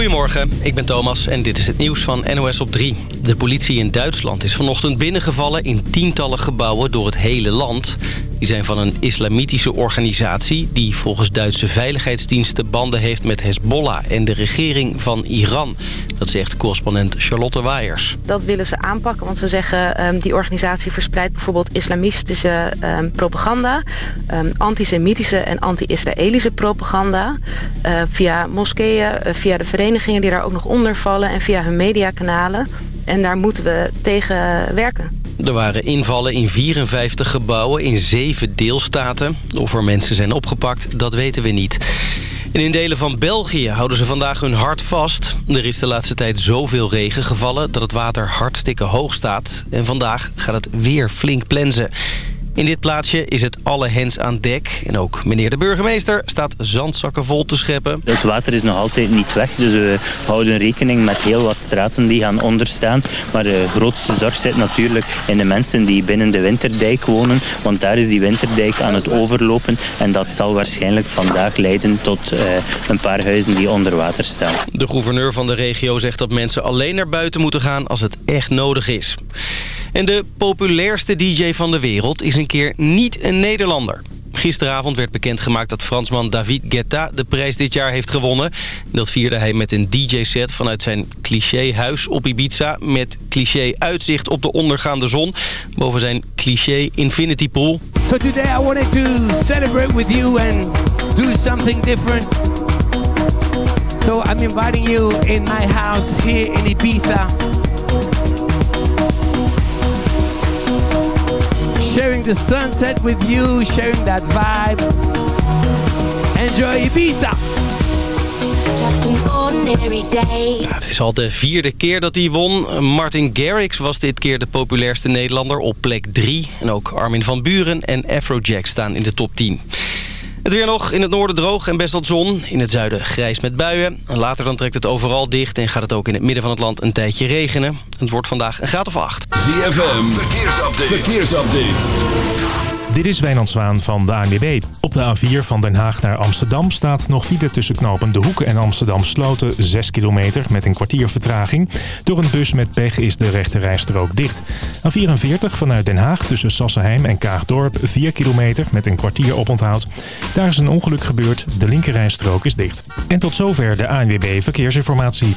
Goedemorgen, ik ben Thomas en dit is het nieuws van NOS op 3. De politie in Duitsland is vanochtend binnengevallen in tientallen gebouwen door het hele land. Die zijn van een islamitische organisatie... die volgens Duitse veiligheidsdiensten banden heeft met Hezbollah... en de regering van Iran. Dat zegt correspondent Charlotte Waiers. Dat willen ze aanpakken, want ze zeggen... Um, die organisatie verspreidt bijvoorbeeld islamistische um, propaganda... Um, antisemitische en anti-Israëlische propaganda... Uh, via moskeeën, uh, via de verenigingen die daar ook nog onder vallen... en via hun mediakanalen. En daar moeten we tegen werken. Er waren invallen in 54 gebouwen in zeven deelstaten. Of er mensen zijn opgepakt, dat weten we niet. In delen van België houden ze vandaag hun hart vast. Er is de laatste tijd zoveel regen gevallen dat het water hartstikke hoog staat. En vandaag gaat het weer flink plensen. In dit plaatsje is het alle hens aan dek. En ook meneer de burgemeester staat zandzakken vol te scheppen. Het water is nog altijd niet weg, dus we houden rekening met heel wat straten die gaan onderstaan. Maar de grootste zorg zit natuurlijk in de mensen die binnen de Winterdijk wonen. Want daar is die Winterdijk aan het overlopen. En dat zal waarschijnlijk vandaag leiden tot uh, een paar huizen die onder water staan. De gouverneur van de regio zegt dat mensen alleen naar buiten moeten gaan als het echt nodig is. En de populairste DJ van de wereld is een keer niet een Nederlander. Gisteravond werd bekendgemaakt dat Fransman David Guetta de prijs dit jaar heeft gewonnen. Dat vierde hij met een DJ-set vanuit zijn cliché-huis op Ibiza... met cliché-uitzicht op de ondergaande zon boven zijn cliché Infinity Pool. So today I wanted to celebrate with you and do something different. So I'm inviting you in my house here in Ibiza... sharing the sunset with you, sharing that vibe. Enjoy Ibiza! Ja, het is al de vierde keer dat hij won. Martin Garrix was dit keer de populairste Nederlander op plek 3. En ook Armin van Buren en Afrojack staan in de top 10. Het weer nog in het noorden droog en best wat zon. In het zuiden grijs met buien. En later dan trekt het overal dicht en gaat het ook in het midden van het land een tijdje regenen. Het wordt vandaag een graad of acht. ZFM, verkeersupdate. verkeersupdate. Dit is Wijnand Zwaan van de ANWB. Op de A4 van Den Haag naar Amsterdam staat nog file tussen knopen De Hoek en Amsterdam Sloten 6 kilometer met een kwartier vertraging. Door een bus met pech is de rechte rijstrook dicht. A44 vanuit Den Haag tussen Sassenheim en Kaagdorp 4 kilometer met een kwartier oponthoud. Daar is een ongeluk gebeurd, de linkerrijstrook is dicht. En tot zover de ANWB Verkeersinformatie.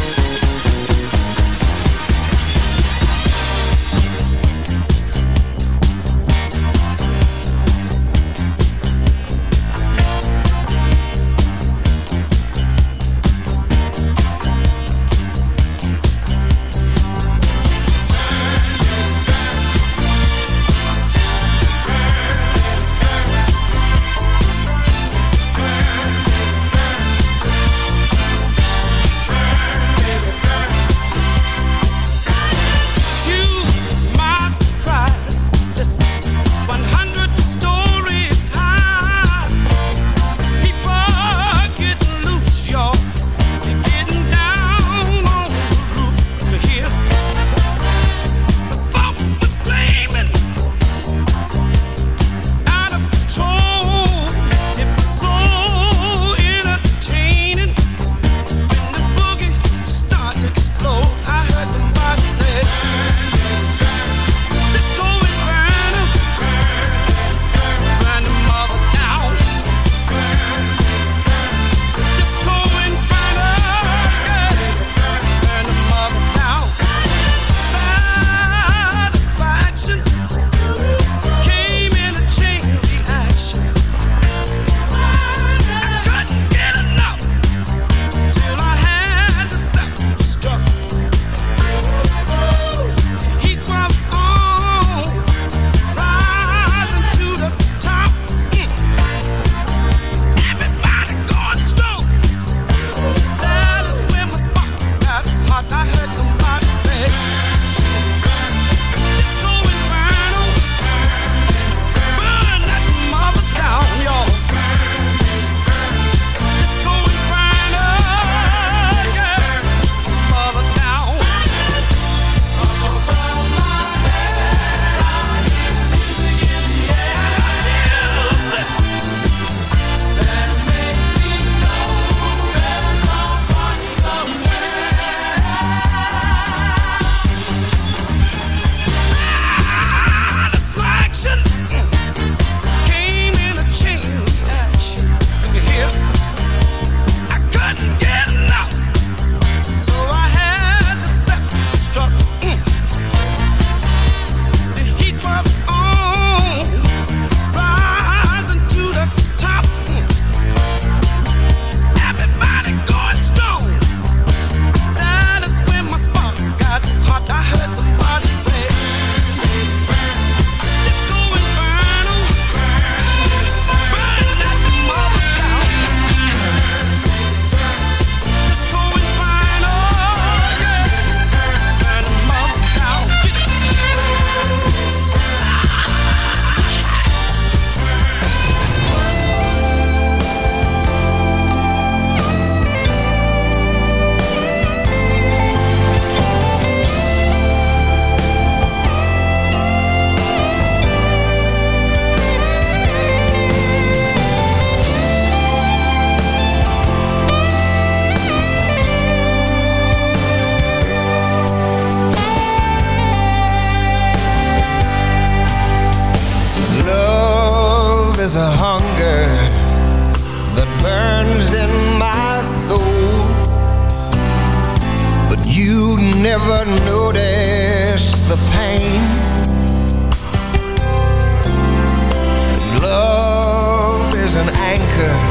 anchor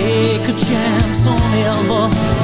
take a chance on ever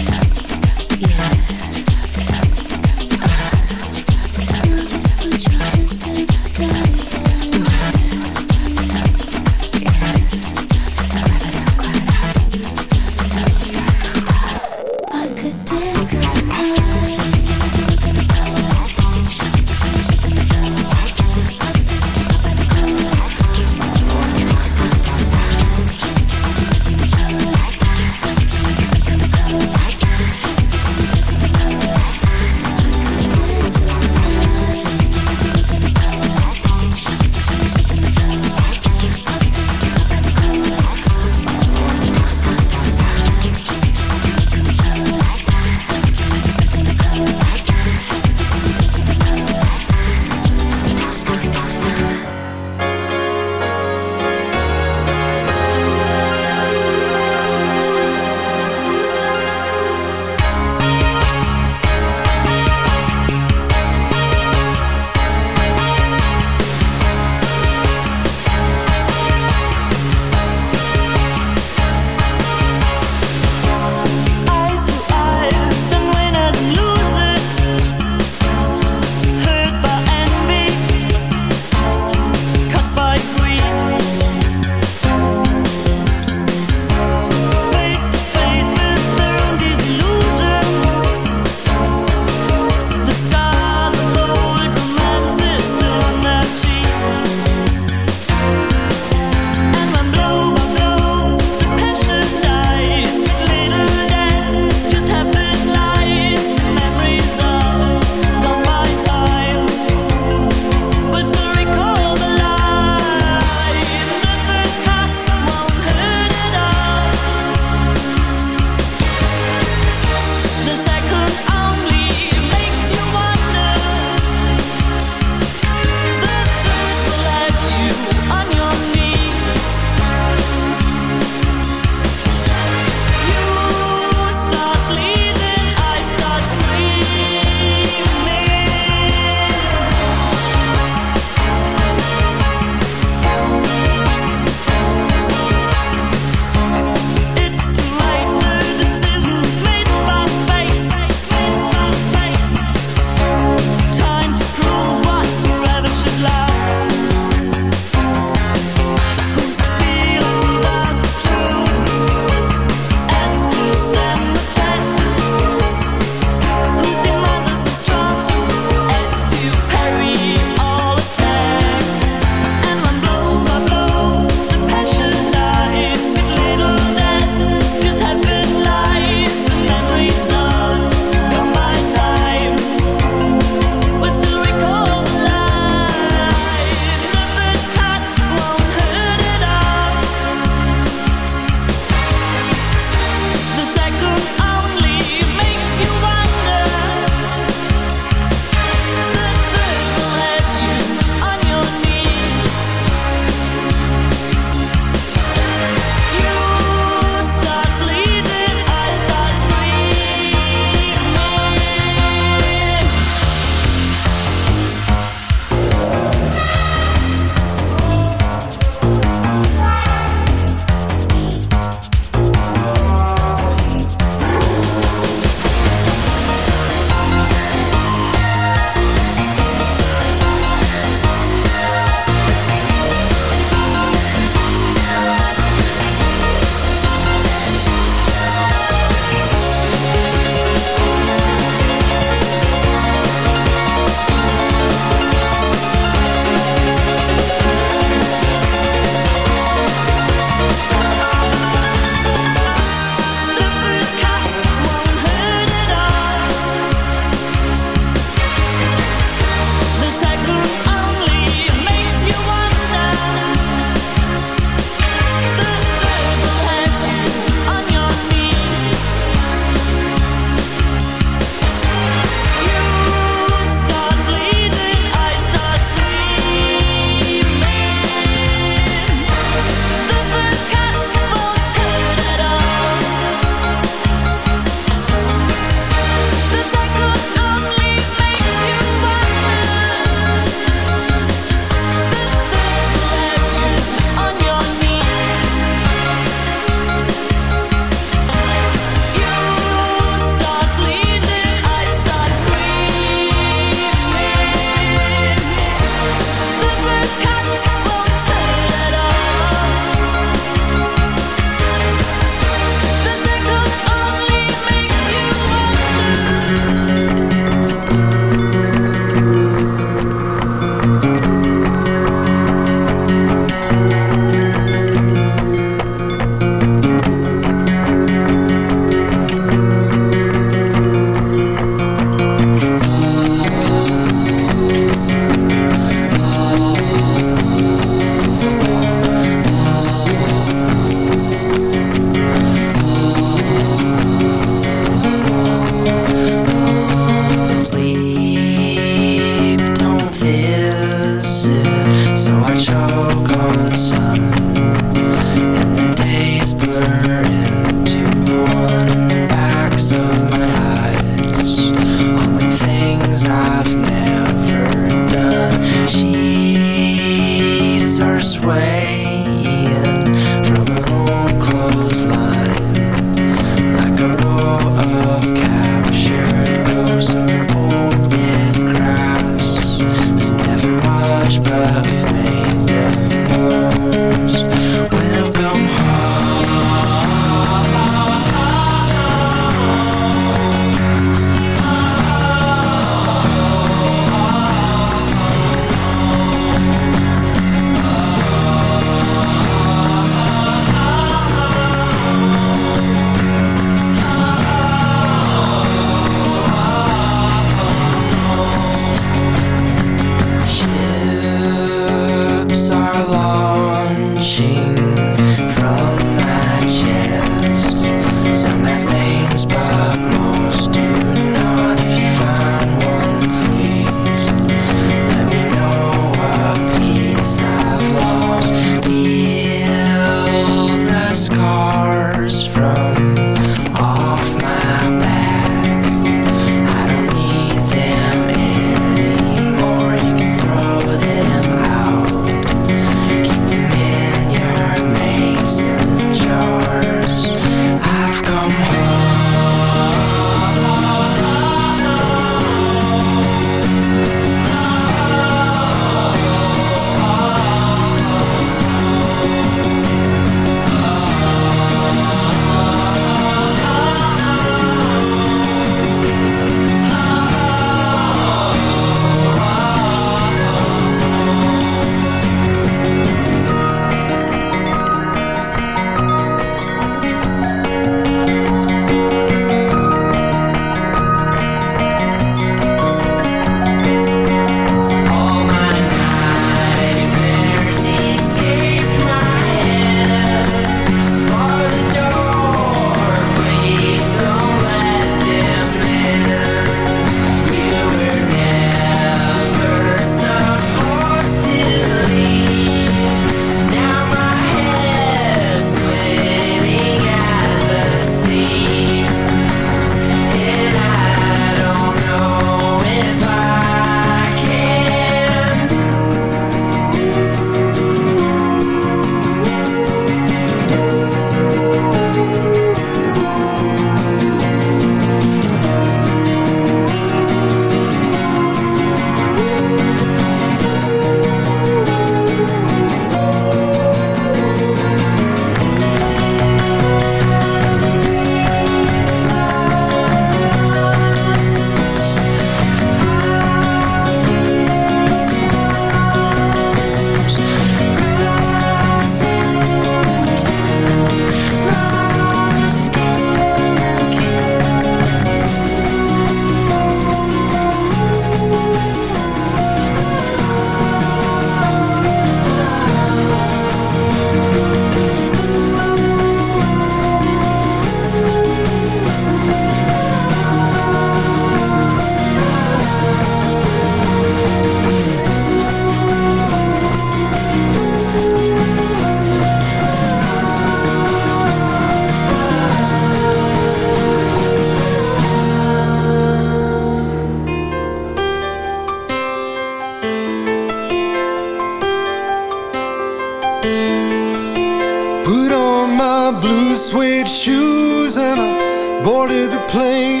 my blue suede shoes and I boarded the plane.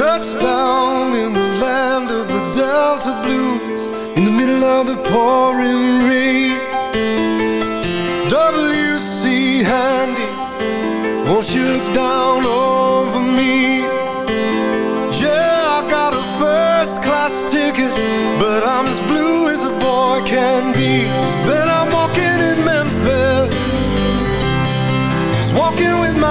Touchdown in the land of the Delta Blues in the middle of the pouring rain. W.C. Handy, won't you look down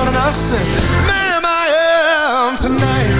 child? And I said, ma'am I am tonight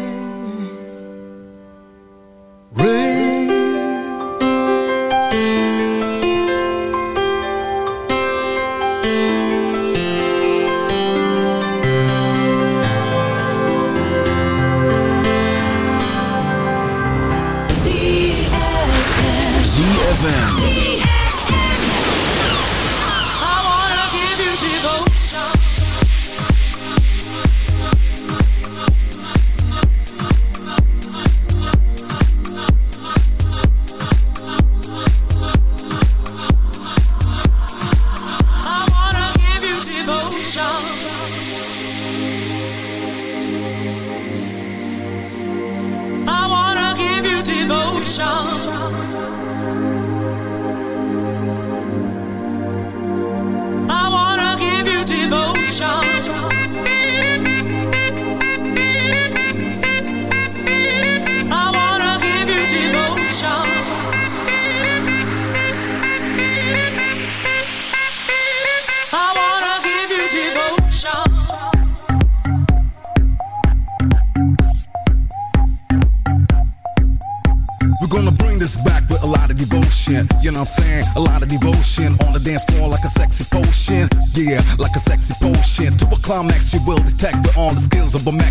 unstoppable Mac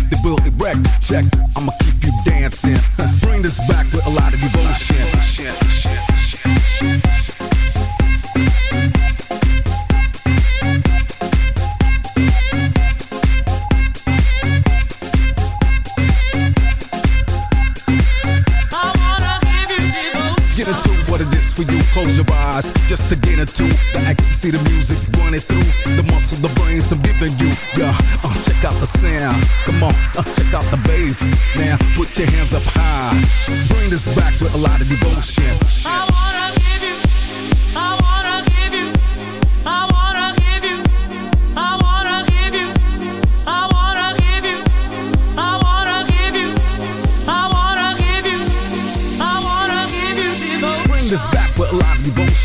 Come on, uh, check out the bass. Now put your hands up high. Bring this back with a lot of devotion. I wanna give you, I wanna